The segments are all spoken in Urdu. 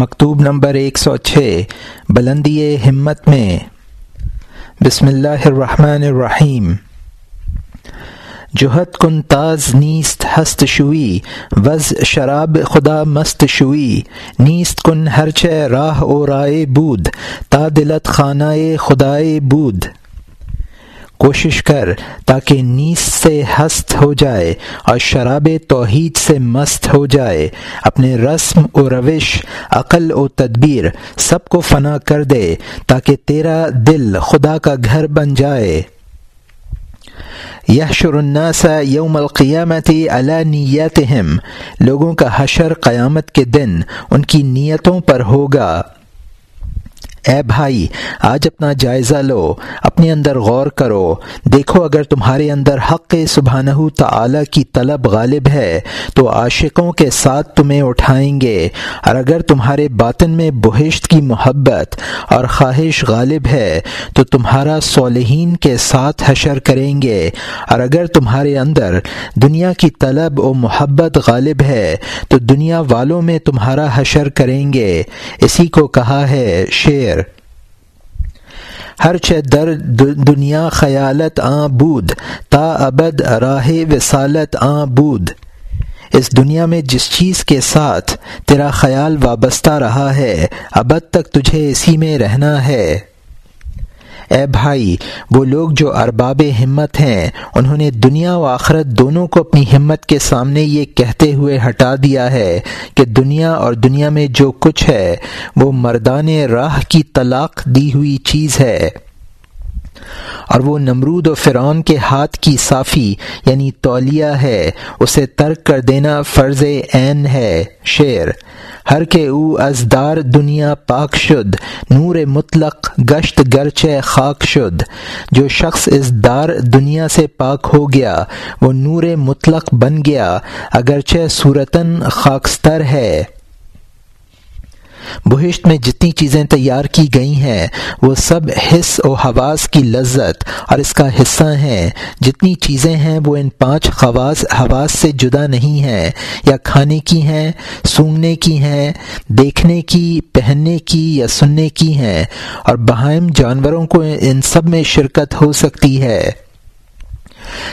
مکتوب نمبر ایک سو چھ، بلندی ہمت میں۔ بسم اللہ الرحمن الرحیم۔ جوہت کن تاز نیست ہست شوئی وز شراب خدا مست شوئی نیست کن ہر چہ راہ او رائے بود، تا دلت خانہ خدائے بود۔ کوشش کر تاکہ نیس سے ہست ہو جائے اور شراب توحید سے مست ہو جائے۔ اپنے رسم و روش، عقل و تدبیر سب کو فنا کر دے تاکہ تیرا دل خدا کا گھر بن جائے۔ یحشر الناس یوم القیامتی علی نیتہم لوگوں کا حشر قیامت کے دن ان کی نیتوں پر ہوگا۔ اے بھائی، آج اپنا جائزہ لو، اپنے اندر غور کرو۔ دیکھو، اگر تمہارے اندر حق سبحانہ تعالی کی طلب غالب ہے، تو عاشقوں کے ساتھ تمہیں اٹھائیں گے۔ اور اگر تمہارے باطن میں بہشت کی محبت اور خواہش غالب ہے، تو تمہارا صالحین کے ساتھ حشر کریں گے۔ اور اگر تمہارے اندر دنیا کی طلب و محبت غالب ہے، تو دنیا والوں میں تمہارا حشر کریں گے۔ اسی کو کہا ہے شعر ہر چھ در دنیا خیالت آ بود، تا ابد راہ وسالت آ بود۔ اس دنیا میں جس چیز کے ساتھ تیرا خیال وابستہ رہا ہے، ابد تک تجھے اسی میں رہنا ہے۔ اے بھائی، وہ لوگ جو ارباب ہمت ہیں، انہوں نے دنیا و آخرت دونوں کو اپنی ہمت کے سامنے یہ کہتے ہوئے ہٹا دیا ہے کہ دنیا اور دنیا میں جو کچھ ہے، وہ مردان راہ کی طلاق دی ہوئی چیز ہے۔ اور وہ نمرود و فرعون کے ہاتھ کی صافی یعنی تولیہ ہے، اسے ترک کر دینا فرض عین ہے، شعر۔ ہر کے او ازدار دنیا پاک شد، نور مطلق گشت گرچہ خاک شد۔ جو شخص اس دار دنیا سے پاک ہو گیا، وہ نور مطلق بن گیا، اگرچہ صورتاً خاکستر ہے۔ بہشت میں جتنی چیزیں تیار کی گئی ہیں، وہ سب حص و حواس کی لذت، اور اس کا حصہ ہیں۔ جتنی چیزیں ہیں، وہ ان پانچ خواص، حواس سے جدا نہیں ہیں۔ یا کھانے کی ہیں، سونگنے کی ہیں، دیکھنے کی، پہننے کی، یا سننے کی ہیں۔ اور بہائم جانوروں کو ان سب میں شرکت ہو سکتی ہے۔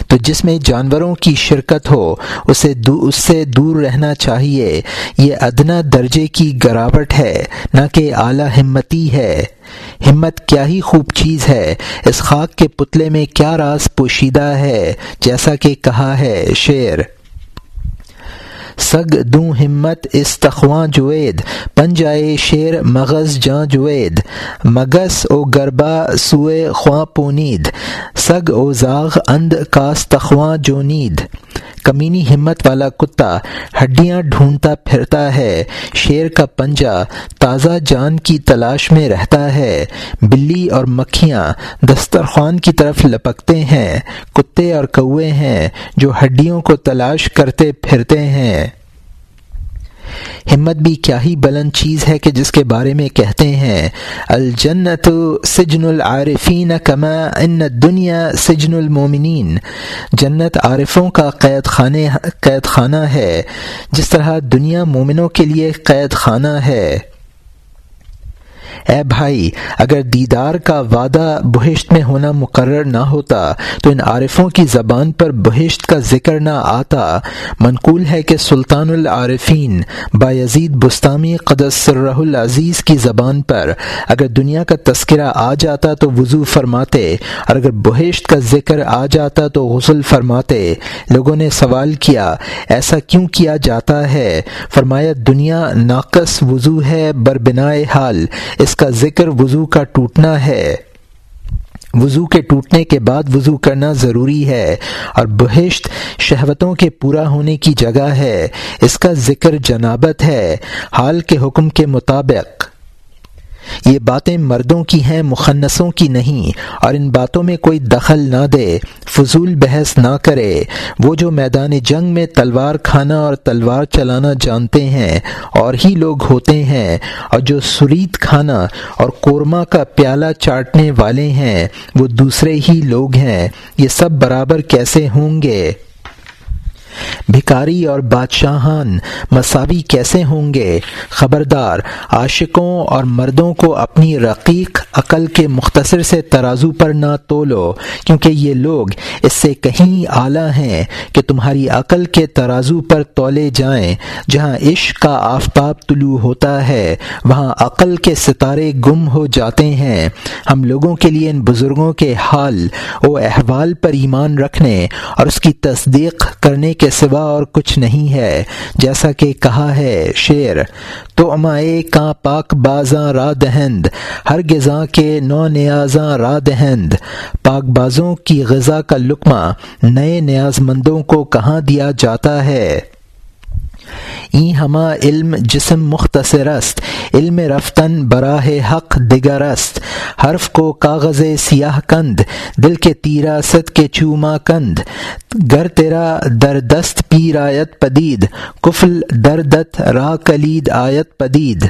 تو جس میں جانوروں کی شرکت ہو، اسے اس سے دور رہنا چاہیے۔ یہ ادنا درجے کی گراوٹ ہے، نہ کہ اعلیٰ ہمتی ہے۔ ہمت کیا ہی خوب چیز ہے، اس خاک کے پتلے میں کیا راز پوشیدہ ہے، جیسا کہ کہا ہے شعر۔ سگ دوں ہمت استخواں جوید پنجائے شیر مغز جاں جوید۔ مگس او گربا سوئے خواں پونید، سگ او زاغ اند کاس تخواں جونید کمینی ہمت والا کتا ہڈیاں ڈھونڈتا پھرتا ہے، شیر کا پنجہ تازہ جان کی تلاش میں رہتا ہے۔ بلی اور مکھیاں دسترخوان کی طرف لپکتے ہیں۔ کتے اور کوے ہیں جو ہڈیوں کو تلاش کرتے پھرتے ہیں۔ ہمت بھی کیا ہی بلند چیز ہے کہ جس کے بارے میں کہتے ہیں۔ الجنت سجن العارفین کما ان دنیا سجن المومنین۔ جنت عارفوں کا قید خانے، قید خانہ ہے۔ جس طرح دنیا مومنوں کے لیے قید خانہ ہے۔ اے بھائی، اگر دیدار کا وعدہ بہشت میں ہونا مقرر نہ ہوتا، تو ان عارفوں کی زبان پر بہشت کا ذکر نہ آتا۔ منقول ہے کہ سلطان العارفین بایزید بستانی قدس العزیز کی زبان پر اگر دنیا کا تذکرہ آ جاتا تو وضو فرماتے، اور اگر بہشت کا ذکر آ جاتا تو غسل فرماتے۔ لوگوں نے سوال کیا، ایسا کیوں کیا جاتا ہے؟ فرمایا، دنیا ناقص وضو ہے بربنائے حال، اس کا ذکر وضو کا ٹوٹنا ہے۔ وضو کے ٹوٹنے کے بعد وضو کرنا ضروری ہے اور بہشت شہوتوں کے پورا ہونے کی جگہ ہے۔ اس کا ذکر جنابت ہے۔ حال کے حکم کے مطابق۔ یہ باتیں مردوں کی ہیں مخنصوں کی نہیں۔ اور ان باتوں میں کوئی دخل نہ دے، فضول بحث نہ کرے۔ وہ جو میدان جنگ میں تلوار کھانا اور تلوار چلانا جانتے ہیں، اور ہی لوگ ہوتے ہیں۔ اور جو سرید کھانا اور قورمہ کا پیالہ چاٹنے والے ہیں، وہ دوسرے ہی لوگ ہیں۔ یہ سب برابر کیسے ہوں گے؟ بھکاری اور بادشاہان مساوی کیسے ہوں گے؟ خبردار، عاشقوں اور مردوں کو اپنی رقیق عقل کے مختصر سے ترازو پر نہ تولو، کیونکہ یہ لوگ اس سے کہیں اعلیٰ ہیں کہ تمہاری عقل کے ترازو پر تولے جائیں۔ جہاں عشق کا آفتاب طلوع ہوتا ہے، وہاں عقل کے ستارے گم ہو جاتے ہیں۔ ہم لوگوں کے لیے ان بزرگوں کے حال و احوال پر ایمان رکھنے اور اس کی تصدیق کرنے کے سوا اور کچھ نہیں ہے۔ جیسا کہ کہا ہے شعر، تو امائے کا پاک بازاں را دہند ہر غذا کے نو نیازاں را دہند۔ پاک بازوں کی غذا کا لقمہ نئے نیاز مندوں کو کہاں دیا جاتا ہے؟ این ہما علم جسم مختصر است، علم رفتن براہ حق دگر است۔ حرف کو کاغذ سیاہ کند، دل کے تیرا ست کے چوما کند۔ گر تیرا دردست پیر آیت پدید، کفل دردت را کلید آیت پدید۔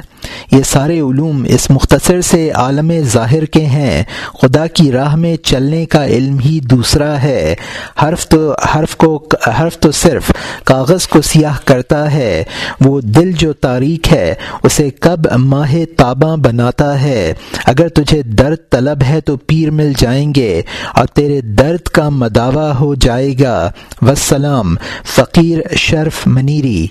یہ سارے علوم اس مختصر سے عالم ظاہر کے ہیں۔ خدا کی راہ میں چلنے کا علم ہی دوسرا ہے۔ حرف تو حرف کو حرف تو صرف کاغذ کو سیاہ کرتا ہے۔ وہ دل جو تاریخ ہے، اسے کب ماہ تاباں بناتا ہے۔ اگر تجھے درد طلب ہے تو پیر مل جائیں گے اور تیرے درد کا مداوع ہو جائے گا۔ وسلام، فقیر شرف منیری۔